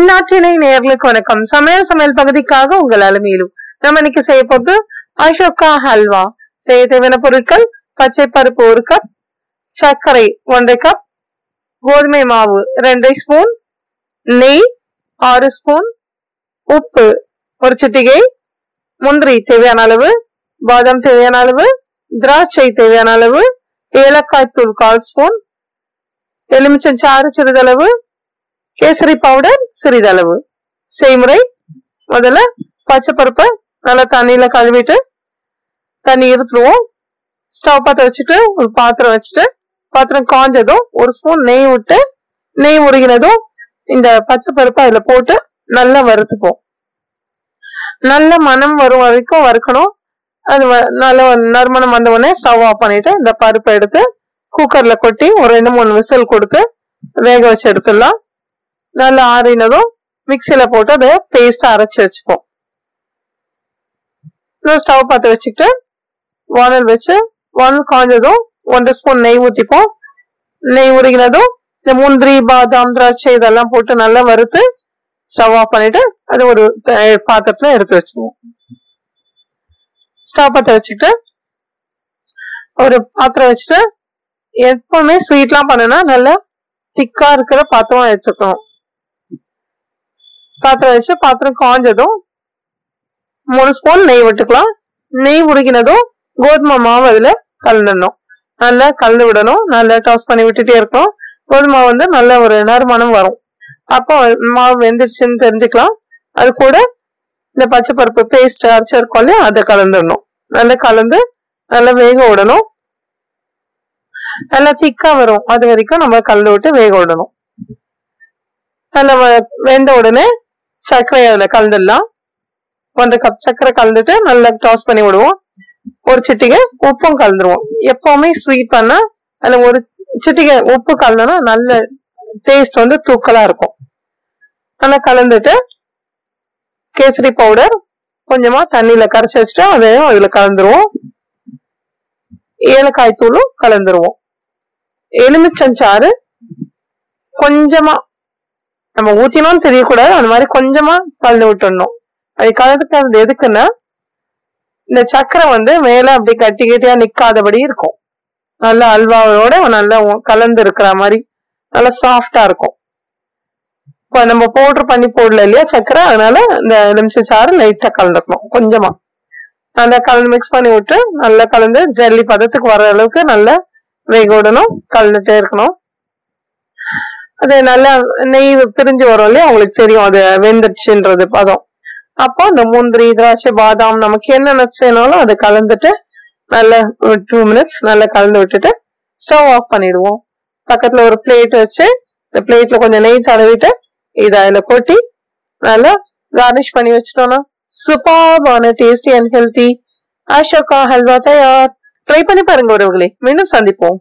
நாட்டினை நேர்களுக்கு வணக்கம். சமையல் சமையல் பகுதிக்காக உங்கள் அலுமையிலும் நம்ம இன்னைக்கு செய்ய போது அசோகா ஹல்வா செய்ய தேவையான பொருட்கள் பச்சை பருப்பு ஒரு கப் சர்க்கரை ஒன்றரை கப் கோதுமை மாவு ரெண்டரை ஸ்பூன் நெய் ஆறு ஸ்பூன் உப்பு ஒரு சுட்டிகை முந்திரி தேவையான அளவு பாதாம் தேவையான அளவு திராட்சை தேவையான அளவு ஏலக்காய் தூள் கால் ஸ்பூன் எலுமிச்சம் சாறு சிறிதளவு கேசரி பவுடர் சிறிதளவு. செய்முறை முதல்ல பச்சை பருப்பை நல்லா தண்ணியில கழுவிட்டு தண்ணி இருத்துருவோம். ஸ்டவ் பற்ற வச்சுட்டு ஒரு பாத்திரம் வச்சுட்டு பாத்திரம் காஞ்சதும் ஒரு ஸ்பூன் நெய் விட்டு நெய் உருகினதும் இந்த பச்சை பருப்பை அதில் போட்டு நல்லா வறுத்துப்போம். நல்ல மனம் வரும் வரைக்கும் வறுக்கணும். அது வ- நல்ல நறுமணம் வந்த உடனே ஸ்டவ் ஆஃப் பண்ணிட்டு இந்த பருப்பை எடுத்து குக்கர்ல கொட்டி ஒரு ரெண்டு மூணு விசில் கொடுத்து வேக வச்சு எடுத்துடலாம். நல்லா ஆறினதும் மிக்சியில் போட்டு அதை பேஸ்ட்டாக அரைச்சு வச்சுப்போம். இன்னும் ஸ்டவ் பார்த்து வச்சுக்கிட்டு வானல் வச்சு வானல் காஞ்சதும் ஒன்றரை ஸ்பூன் நெய் ஊற்றிப்போம் நெய் உருகினதும் இந்த முந்திரி பாதாம் திராட்சை இதெல்லாம் போட்டு நல்லா வறுத்து ஸ்டவ் ஆஃப் பண்ணிட்டு அது ஒரு பாத்திரத்தில் எடுத்து வச்சுருவோம். ஸ்டவ் பற்ற வச்சுக்கிட்டு ஒரு பாத்திரம் வச்சுட்டு எப்பவுமே ஸ்வீட்லாம் பண்ணுனா நல்லா திக்காக இருக்கிற பாத்திரம் எடுத்துக்கணும். பாத்திரம் வச்சு பாத்திரம் காஞ்சதும் மூணு ஸ்பூன் நெய் விட்டுக்கலாம். நெய் உருகினதும் கோதுமை மாவு அதுல கலந்துடணும். நல்லா கலந்து விடணும். நல்லா டாஸ் பண்ணி விட்டுட்டே இருக்கணும். கோதுமை வந்து நல்ல ஒரு நறுமணம் வரும். அப்போ மாவு வெந்துடுச்சுன்னு தெரிஞ்சுக்கலாம். அது கூட இந்த பச்சை பருப்பு பேஸ்ட் அரைச்சிருக்கோம் இல்லையா அதை கலந்துடணும். நல்லா கலந்து நல்லா வேக விடணும். நல்லா திக்கா வரும். அது வரைக்கும் நம்ம கலந்து விட்டு வேக விடணும். நல்லா வெந்த உடனே சர்க்கரை அதில் கலந்துடலாம். ஒன்றரை கப் சர்க்கரை கலந்துட்டு நல்லா டாஸ் பண்ணி விடுவோம். ஒரு சிட்டிகை உப்பும் கலந்துருவோம். எப்பவுமே ஸ்வீட் பண்ணால் அதில் ஒரு சிட்டிகை உப்பு கலந்தோன்னா நல்ல டேஸ்ட் வந்து தூக்கலாக இருக்கும். நல்லா கலந்துட்டு கேசரி பவுடர் கொஞ்சமாக தண்ணியில் கரைச்சி வச்சுட்டு அதையும் அதில் கலந்துருவோம். ஏலக்காய் தூளும் கலந்துருவோம். எலுமிச்சஞ்சாறு கொஞ்சமாக நம்ம ஊத்தினோம்னு தெரியக்கூடாது. அந்த மாதிரி கொஞ்சமா கலந்து விட்டுடணும் அது கலந்துக்கிறது எதுக்குன்னா இந்த சக்கரை வந்து மேல அப்படி கட்டி கட்டியா நிக்காதபடி இருக்கும். நல்ல அல்வாவோட நல்லா கலந்து இருக்கிற மாதிரி நல்லா சாஃப்டா இருக்கும். இப்போ நம்ம பவுடர் பண்ணி போடல இல்லையா சக்கரை அதனால இந்த எலுமிச்சை சாறு லைட்டா கலந்துக்கணும் கொஞ்சமா. நல்லா கலந்து மிக்ஸ் பண்ணி விட்டு நல்லா கலந்து ஜல்லி பதத்துக்கு வர அளவுக்கு நல்லா வேக விடணும் கலந்துட்டே இருக்கணும். அது நல்லா நெய் பிரிஞ்சு வரும் இல்லையா? உங்களுக்கு தெரியும். அது வெந்துடுச்சுன்றது பதம். அப்போ அந்த முந்திரி திராட்சை பாதாம் நமக்கு என்ன நட்ஸ் வேணாலும் அதை கலந்துட்டு நல்லா டூ மினிட்ஸ் நல்லா கலந்து விட்டுட்டு ஸ்டவ் ஆஃப் பண்ணிடுவோம். பக்கத்துல ஒரு பிளேட் வச்சு இந்த பிளேட்ல கொஞ்சம் நெய் தடவிட்டு இதை அதில் கொட்டி நல்லா கார்னிஷ் பண்ணி வச்சிட்டோம்னா சூப்பர்பான tasty and healthy Ashoka halwa தயார். ட்ரை பண்ணி பாருங்க உறவுகளே. மீண்டும் சந்திப்போம்.